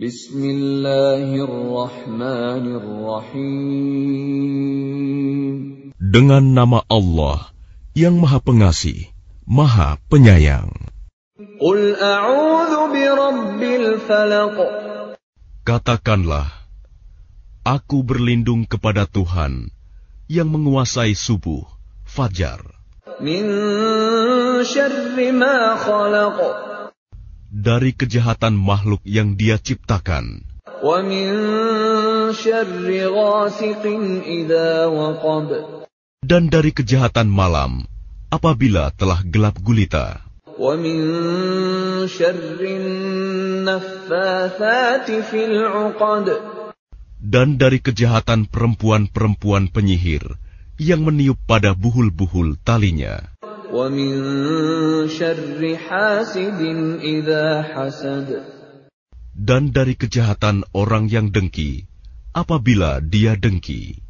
Bismillahirrahmanirrahim. Dengan nama Allah yang Maha Pengasih, Maha Penyayang. Qul a'udzu birabbil falaq. Katakanlah, Aku berlindung kepada Tuhan yang menguasai subuh, fajar. Min syarri ma khalaq Dari kejahatan makhluk yang dia ciptakan. Wa min syarri ghasiqin idza waqab. Dan dari kejahatan malam apabila telah gelap gulita. Wa min syarri naffathati fil 'uqad. Dan dari kejahatan perempuan-perempuan penyihir yang meniup pada buhul-buhul talinya. وَمِن Dan dari kejahatan orang yang dengki, apabila dia dengki.